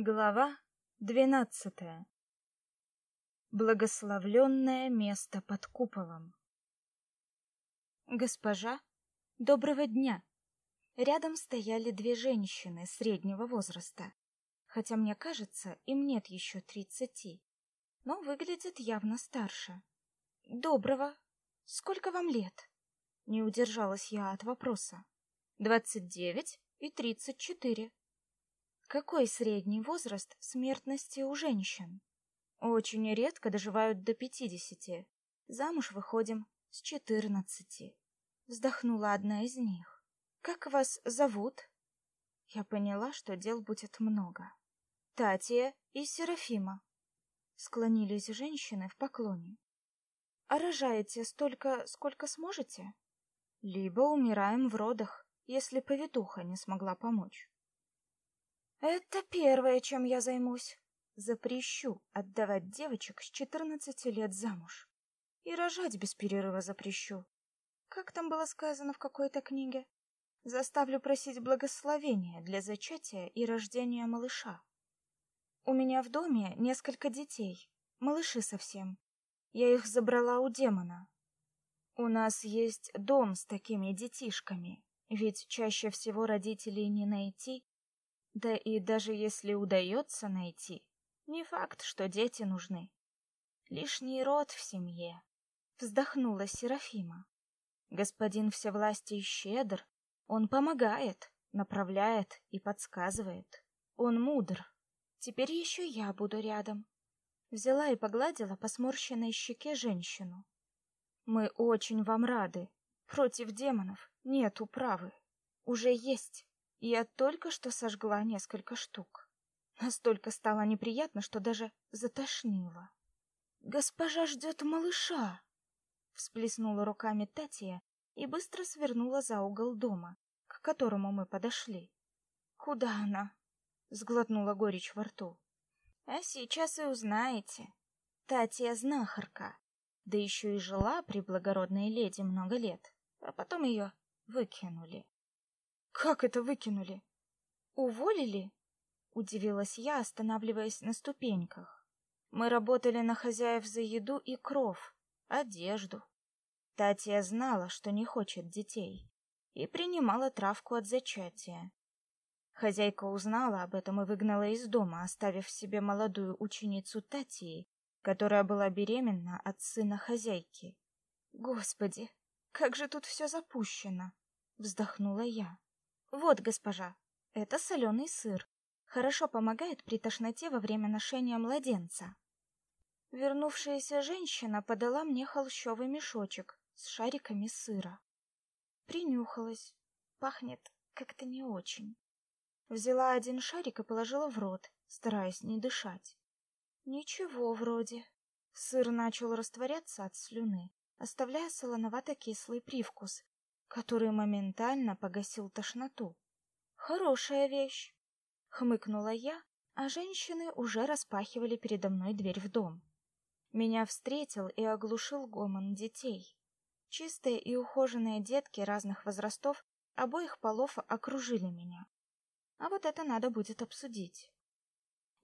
Глава двенадцатая. Благословленное место под куполом. Госпожа, доброго дня. Рядом стояли две женщины среднего возраста, хотя мне кажется, им нет еще тридцати, но выглядят явно старше. Доброго. Сколько вам лет? Не удержалась я от вопроса. Двадцать девять и тридцать четыре. Какой средний возраст смертности у женщин? Очень редко доживают до пятидесяти. Замуж выходим с четырнадцати. Вздохнула одна из них. Как вас зовут? Я поняла, что дел будет много. Татья и Серафима. Склонились женщины в поклоне. А рожаете столько, сколько сможете? Либо умираем в родах, если повитуха не смогла помочь. Это первое, чем я займусь. Запрещу отдавать девочек с 14 лет замуж. И рожать без перерыва запрещу. Как там было сказано в какой-то книге? Заставлю просить благословения для зачатия и рождения малыша. У меня в доме несколько детей, малыши совсем. Я их забрала у демона. У нас есть дом с такими детишками, ведь чаще всего родителей не найти, да и даже если удается найти, не факт, что дети нужны. Лишний род в семье. Вздохнула Серафима. Господин всевластий щедр, он помогает, направляет и подсказывает. Он мудр. Теперь еще я буду рядом. Взяла и погладила по сморщенной щеке женщину. Мы очень вам рады. Против демонов нет управы. Уже есть. Я только что сожгла несколько штук. Настолько стало неприятно, что даже затошнило. Госпожа ждет малыша. Всплеснула руками Татья и быстро свернула за угол дома, к которому мы подошли. Куда она? сглотнула горечь во рту. А сейчас и узнаете. Татья знахарка, да еще и жила при благородной леди много лет, а потом ее выкинули. Как это выкинули? Уволили? Удивилась я, останавливаясь на ступеньках. Мы работали на хозяев за еду и кров, одежду. Татья знала, что не хочет детей, и принимала травку от зачатия. Хозяйка узнала об этом и выгнала из дома, оставив себе молодую ученицу Татьи, которая была беременна от сына хозяйки. Господи, как же тут все запущено, вздохнула я. Вот, госпожа, это соленый сыр. Хорошо помогает при тошноте во время ношения младенца. Вернувшаяся женщина подала мне холщовый мешочек с шариками сыра. Принюхалась. Пахнет как-то не очень. Взяла один шарик и положила в рот, стараясь не дышать. Ничего вроде. Сыр начал растворяться от слюны, оставляя солоновато-кислый привкус, который моментально погасил тошноту. Хорошая вещь, хмыкнула я, а женщины уже распахивали передо мной дверь в дом. Меня встретил и оглушил гомон детей. Чистые и ухоженные детки разных возрастов обоих полов окружили меня. А вот это надо будет обсудить.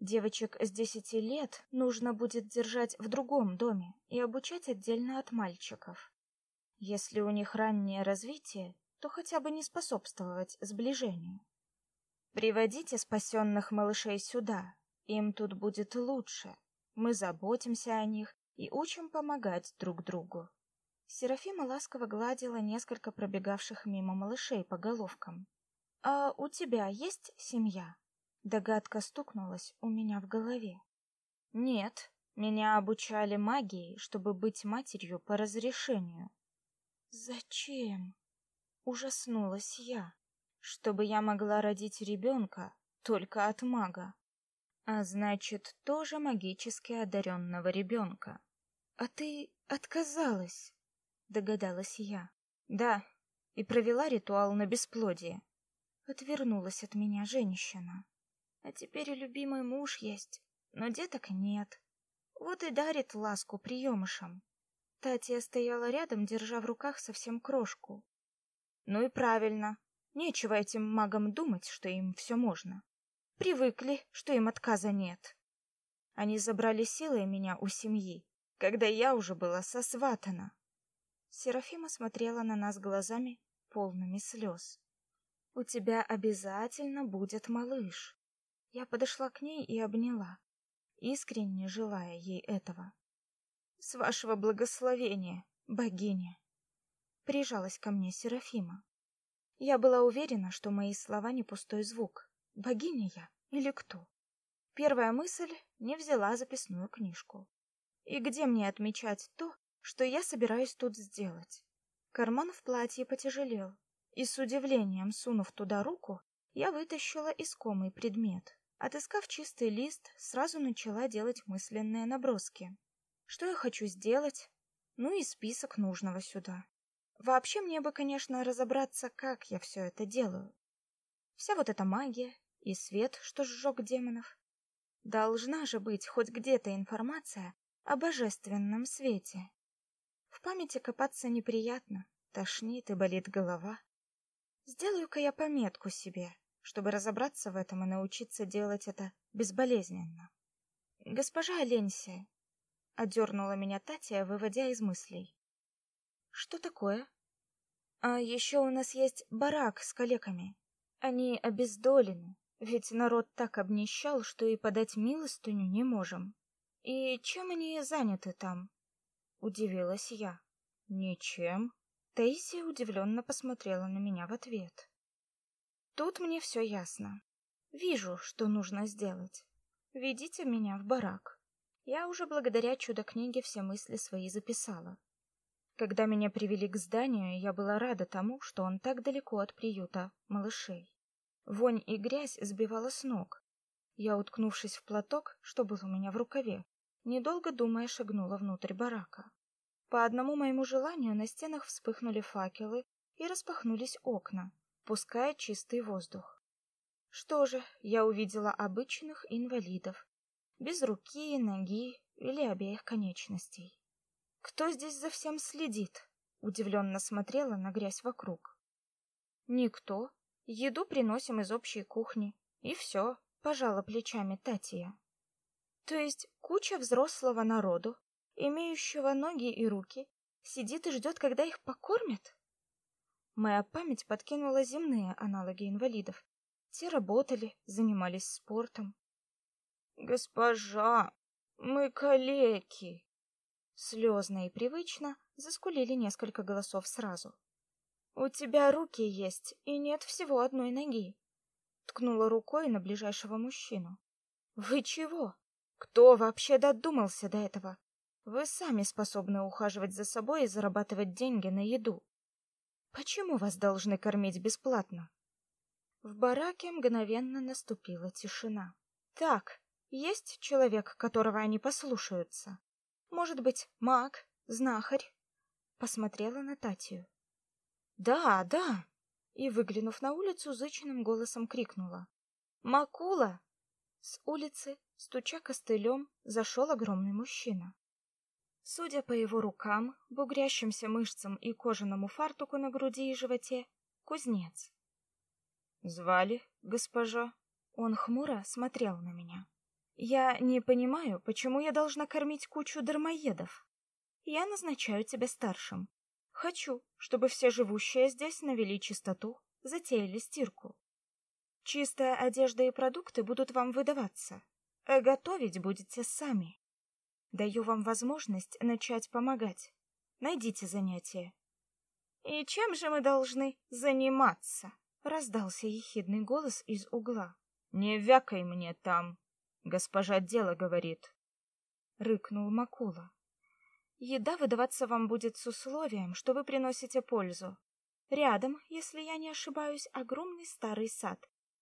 Девочек с десяти лет нужно будет держать в другом доме и обучать отдельно от мальчиков. Если у них раннее развитие, то хотя бы не способствовать сближению. Приводите спасенных малышей сюда. Им тут будет лучше. Мы заботимся о них и учим помогать друг другу. Серафима ласково гладила несколько пробегавших мимо малышей по головкам. А у тебя есть семья? Догадка стукнулась у меня в голове. Нет, меня обучали магии, чтобы быть матерью по разрешению. Зачем? Ужаснулась я. Чтобы я могла родить ребенка только от мага. А значит, тоже магически одаренного ребенка. А ты отказалась, догадалась я. Да, и провела ритуал на бесплодие. Отвернулась от меня женщина. А теперь и любимый муж есть, но деток нет. Вот и дарит ласку приемышам. Татья стояла рядом, держа в руках совсем крошку. Ну и правильно. Нечего этим магам думать, что им все можно. привыкли, что им отказа нет. Они забрали силой меня у семьи, когда я уже была сосватана. Серафима смотрела на нас глазами, полными слез. У тебя обязательно будет малыш. Я подошла к ней и обняла, искренне желая ей этого. С вашего благословения, богиня. Прижалась ко мне Серафима. Я была уверена, что мои слова не пустой звук. Богиня я или кто? Первая мысль не взяла записную книжку. И где мне отмечать то, что я собираюсь тут сделать? Карман в платье потяжелел, и с удивлением сунув туда руку, я вытащила искомый предмет. Отыскав чистый лист, сразу начала делать мысленные наброски. Что я хочу сделать? Ну и список нужного сюда. Вообще мне бы, конечно, разобраться, как я все это делаю. Вся вот эта магия и свет, что сжег демонов. Должна же быть хоть где-то информация о божественном свете. В памяти копаться неприятно, тошнит и болит голова. Сделаю-ка я пометку себе, чтобы разобраться в этом и научиться делать это безболезненно. Госпожа Аленсия, одернула меня Татья, выводя из мыслей. Что такое? А еще у нас есть барак с калеками. Они обездолены, ведь народ так обнищал, что и подать милостыню не можем. И чем они заняты там? Удивилась я. Ничем. Тейси удивленно посмотрела на меня в ответ. Тут мне все ясно. Вижу, что нужно сделать. Ведите меня в барак. Я уже благодаря чудо-книге все мысли свои записала. Когда меня привели к зданию, я была рада тому, что он так далеко от приюта малышей. Вонь и грязь сбивала с ног. Я, уткнувшись в платок, что был у меня в рукаве, недолго думая шагнула внутрь барака. По одному моему желанию на стенах вспыхнули факелы и распахнулись окна, пуская чистый воздух. Что же, я увидела обычных инвалидов, без руки, ноги или обеих конечностей. Кто здесь за всем следит? Удивленно смотрела на грязь вокруг. Никто. Еду приносим из общей кухни. И все, пожала плечами Татья. То есть куча взрослого народу, имеющего ноги и руки, сидит и ждет, когда их покормят? Моя память подкинула земные аналоги инвалидов. Те работали, занимались спортом. Госпожа, мы калеки, Слезно и привычно заскулили несколько голосов сразу. У тебя руки есть, и нет всего одной ноги. Ткнула рукой на ближайшего мужчину. Вы чего? Кто вообще додумался до этого? Вы сами способны ухаживать за собой и зарабатывать деньги на еду. Почему вас должны кормить бесплатно? В бараке мгновенно наступила тишина. Так, есть человек, которого они послушаются. Может быть, маг, знахарь? Посмотрела на Татью. Да, да. И выглянув на улицу, зычным голосом крикнула: "Макула!" С улицы, стуча костылем, зашел огромный мужчина. Судя по его рукам, бугрящимся мышцам и кожаному фартуку на груди и животе, кузнец. Звали, госпожа? Он хмуро смотрел на меня. Я не понимаю, почему я должна кормить кучу дармоедов. Я назначаю тебя старшим. Хочу, чтобы все живущие здесь навели чистоту, затеяли стирку. Чистая одежда и продукты будут вам выдаваться, а готовить будете сами. Даю вам возможность начать помогать. Найдите занятие. И чем же мы должны заниматься? раздался ехидный голос из угла. Не вякай мне там, Госпожа дело говорит. Рыкнул Макула. Еда выдаваться вам будет с условием, что вы приносите пользу. Рядом, если я не ошибаюсь, огромный старый сад.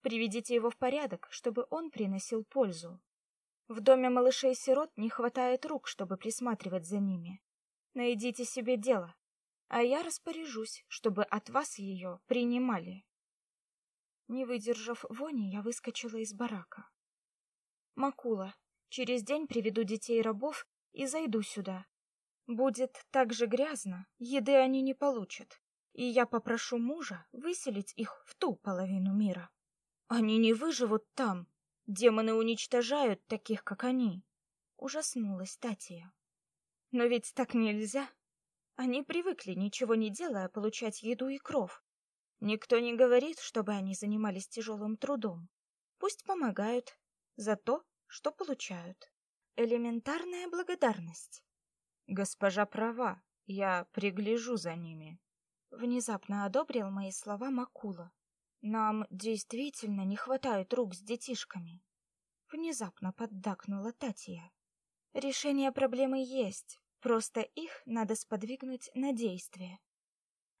Приведите его в порядок, чтобы он приносил пользу. В доме малышей-сирот не хватает рук, чтобы присматривать за ними. Найдите себе дело, а я распоряжусь, чтобы от вас ее принимали. Не выдержав вони, я выскочила из барака. Макула. Через день приведу детей-рабов и зайду сюда. Будет так же грязно, еды они не получат. И я попрошу мужа выселить их в ту половину мира. Они не выживут там, Демоны уничтожают таких, как они. Ужаснулась Татья. Но ведь так нельзя. Они привыкли, ничего не делая, получать еду и кров. Никто не говорит, чтобы они занимались тяжелым трудом. Пусть помогают за то, что получают. Элементарная благодарность. Госпожа права, я пригляжу за ними. Внезапно одобрил мои слова Макула. Нам действительно не хватает рук с детишками. Внезапно поддакнула Татья. Решение проблемы есть, просто их надо сподвигнуть на действие.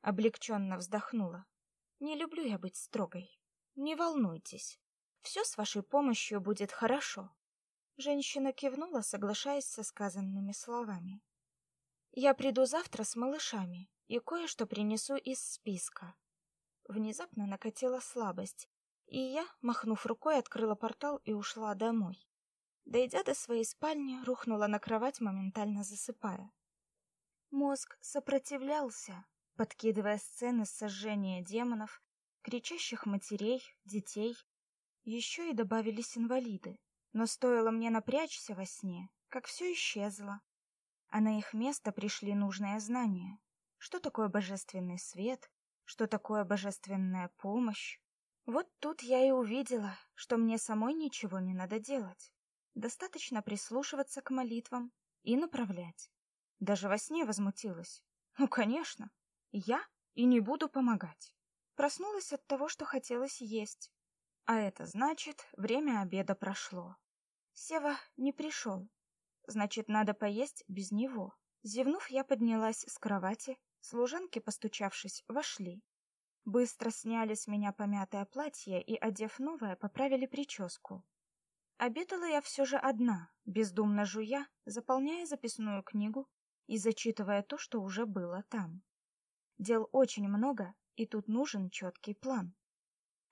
Облегченно вздохнула. Не люблю я быть строгой. Не волнуйтесь. Все с вашей помощью будет хорошо. Женщина кивнула, соглашаясь со сказанными словами. Я приду завтра с малышами и кое-что принесу из списка. Внезапно накатила слабость, и я, махнув рукой, открыла портал и ушла домой. Дойдя до своей спальни, рухнула на кровать, моментально засыпая. Мозг сопротивлялся, подкидывая сцены сожжения демонов, кричащих матерей, детей. Еще и добавились инвалиды. Но стоило мне напрячься во сне, как все исчезло. А на их место пришли нужные знания. Что такое божественный свет, что такое божественная помощь. Вот тут я и увидела, что мне самой ничего не надо делать. Достаточно прислушиваться к молитвам и направлять. Даже во сне возмутилась. Ну, конечно, я и не буду помогать. Проснулась от того, что хотелось есть. А это значит, время обеда прошло. Сева не пришел. Значит, надо поесть без него. Зевнув, я поднялась с кровати. Служанки, постучавшись, вошли. Быстро сняли с меня помятое платье и, одев новое, поправили прическу. Обедала я все же одна, бездумно жуя, заполняя записную книгу и зачитывая то, что уже было там. Дел очень много, и тут нужен четкий план.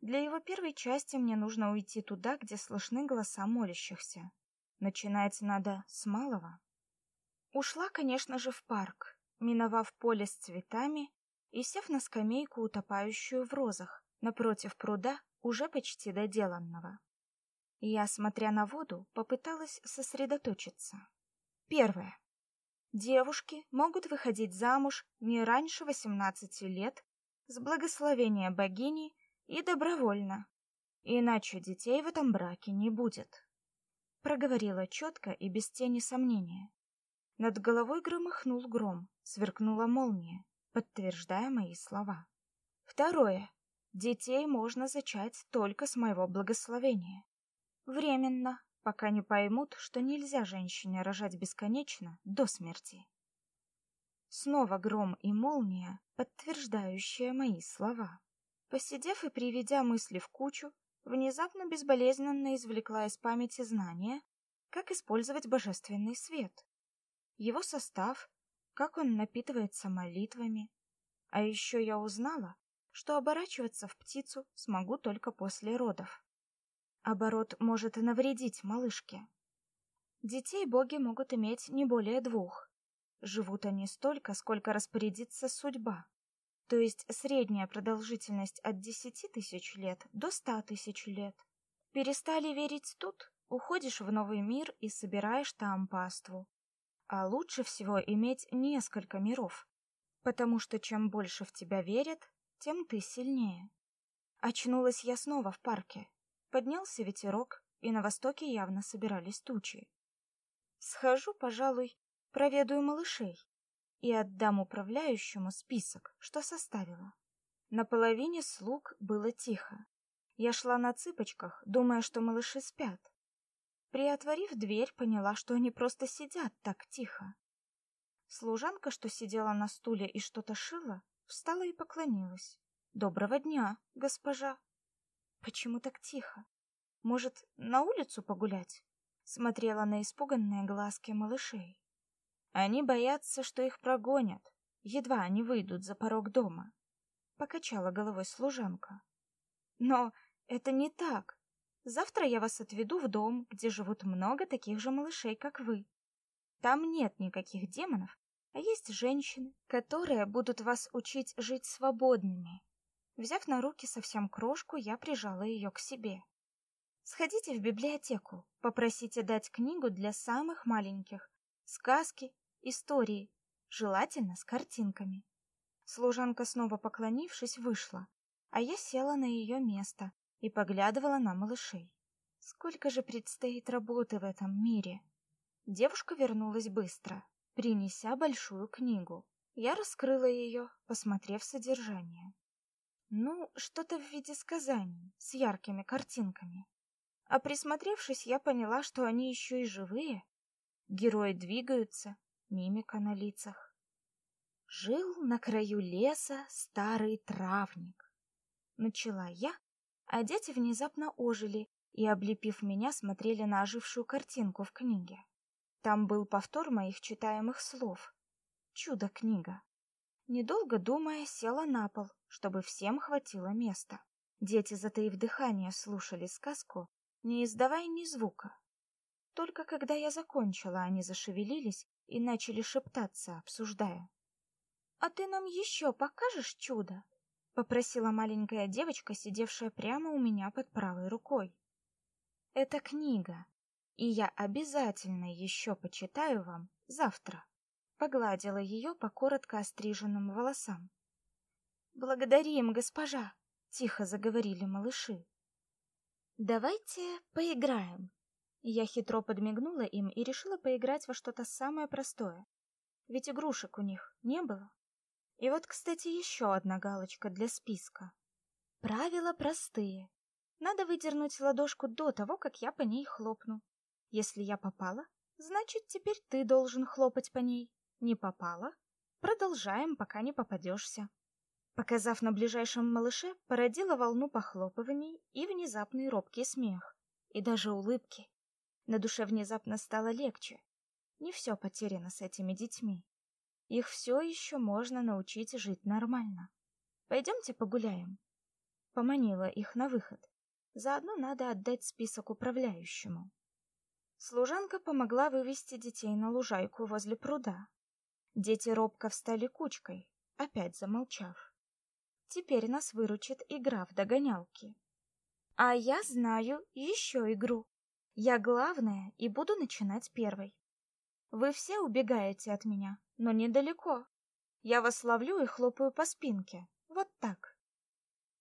Для его первой части мне нужно уйти туда, где слышны голоса молящихся. Начинать надо с малого. Ушла, конечно же, в парк, миновав поле с цветами и сев на скамейку, утопающую в розах, напротив пруда, уже почти доделанного. Я, смотря на воду, попыталась сосредоточиться. Первое. Девушки могут выходить замуж не раньше 18 лет с благословения богини и добровольно, иначе детей в этом браке не будет. Проговорила четко и без тени сомнения. Над головой громыхнул гром, сверкнула молния, подтверждая мои слова. Второе. Детей можно зачать только с моего благословения. Временно, пока не поймут, что нельзя женщине рожать бесконечно до смерти. Снова гром и молния, подтверждающие мои слова. Посидев и приведя мысли в кучу, внезапно безболезненно извлекла из памяти знания, как использовать божественный свет. Его состав, как он напитывается молитвами. А еще я узнала, что оборачиваться в птицу смогу только после родов. Оборот может навредить малышке. Детей боги могут иметь не более двух. Живут они столько, сколько распорядится судьба. То есть средняя продолжительность от десяти тысяч лет до ста тысяч лет. Перестали верить тут, уходишь в новый мир и собираешь там паству. А лучше всего иметь несколько миров, потому что чем больше в тебя верят, тем ты сильнее. Очнулась я снова в парке, Поднялся ветерок, и на востоке явно собирались тучи. Схожу, пожалуй, проведаю малышей и отдам управляющему список, что составила. На половине слуг было тихо. Я шла на цыпочках, думая, что малыши спят. Приотворив дверь, поняла, что они просто сидят так тихо. Служанка, что сидела на стуле и что-то шила, встала и поклонилась. Доброго дня, госпожа. Почему так тихо? Может, на улицу погулять? Смотрела на испуганные глазки малышей. Они боятся, что их прогонят, едва они выйдут за порог дома. Покачала головой служанка. Но это не так. Завтра я вас отведу в дом, где живут много таких же малышей, как вы. Там нет никаких демонов, а есть женщины, которые будут вас учить жить свободными, Взяв на руки совсем крошку, я прижала ее к себе. Сходите в библиотеку, попросите дать книгу для самых маленьких. Сказки, истории, желательно с картинками. Служанка, снова поклонившись, вышла, а я села на ее место и поглядывала на малышей. Сколько же предстоит работы в этом мире? Девушка вернулась быстро, принеся большую книгу. Я раскрыла ее, посмотрев содержание. Ну, что-то в виде сказаний, с яркими картинками. А присмотревшись, я поняла, что они еще и живые. Герои двигаются, мимика на лицах. Жил на краю леса старый травник. Начала я, а дети внезапно ожили и, облепив меня, смотрели на ожившую картинку в книге. Там был повтор моих читаемых слов. Чудо-книга. Недолго думая, села на пол, чтобы всем хватило места. Дети, затаив дыхание, слушали сказку, не издавая ни звука. Только когда я закончила, они зашевелились и начали шептаться, обсуждая. «А ты нам еще покажешь чудо?» — попросила маленькая девочка, сидевшая прямо у меня под правой рукой. «Это книга, и я обязательно еще почитаю вам завтра», — погладила ее по коротко остриженным волосам. «Благодарим, госпожа», — тихо заговорили малыши. «Давайте поиграем». Я хитро подмигнула им и решила поиграть во что-то самое простое. Ведь игрушек у них не было. И вот, кстати, еще одна галочка для списка. Правила простые. Надо выдернуть ладошку до того, как я по ней хлопну. Если я попала, значит, теперь ты должен хлопать по ней. Не попала? Продолжаем, пока не попадешься. Показав на ближайшем малыше, породила волну похлопываний и внезапный робкий смех. И даже улыбки. На душе внезапно стало легче. Не все потеряно с этими детьми. Их все еще можно научить жить нормально. Пойдемте погуляем. Поманила их на выход. Заодно надо отдать список управляющему. Служанка помогла вывести детей на лужайку возле пруда. Дети робко встали кучкой, опять замолчав. Теперь нас выручит игра в догонялки. А я знаю еще игру. Я главная и буду начинать первой. Вы все убегаете от меня, но недалеко. Я вас ловлю и хлопаю по спинке. Вот так.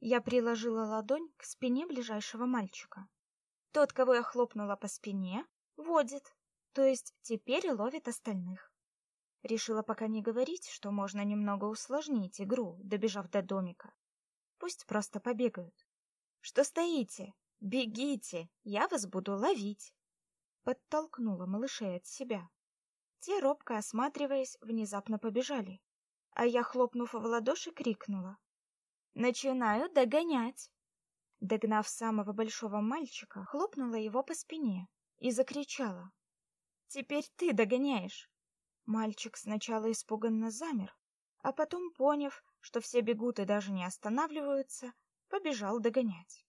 Я приложила ладонь к спине ближайшего мальчика. Тот, кого я хлопнула по спине, водит, то есть теперь ловит остальных. Решила пока не говорить, что можно немного усложнить игру, добежав до домика. Пусть просто побегают. Что стоите? Бегите, я вас буду ловить. Подтолкнула малышей от себя. Те, робко осматриваясь, внезапно побежали. А я, хлопнув в ладоши, крикнула. «Начинаю догонять!» Догнав самого большого мальчика, хлопнула его по спине и закричала. «Теперь ты догоняешь!» Мальчик сначала испуганно замер, а потом, поняв, что все бегут и даже не останавливаются, побежал догонять.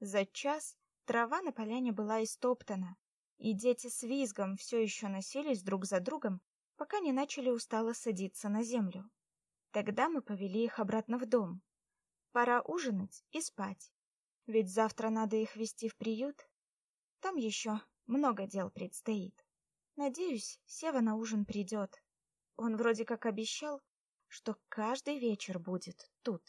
За час трава на поляне была истоптана, и дети с визгом все еще носились друг за другом, пока не начали устало садиться на землю. Тогда мы повели их обратно в дом. Пора ужинать и спать, ведь завтра надо их вести в приют. Там еще много дел предстоит. Надеюсь, Сева на ужин придет. Он вроде как обещал, что каждый вечер будет тут.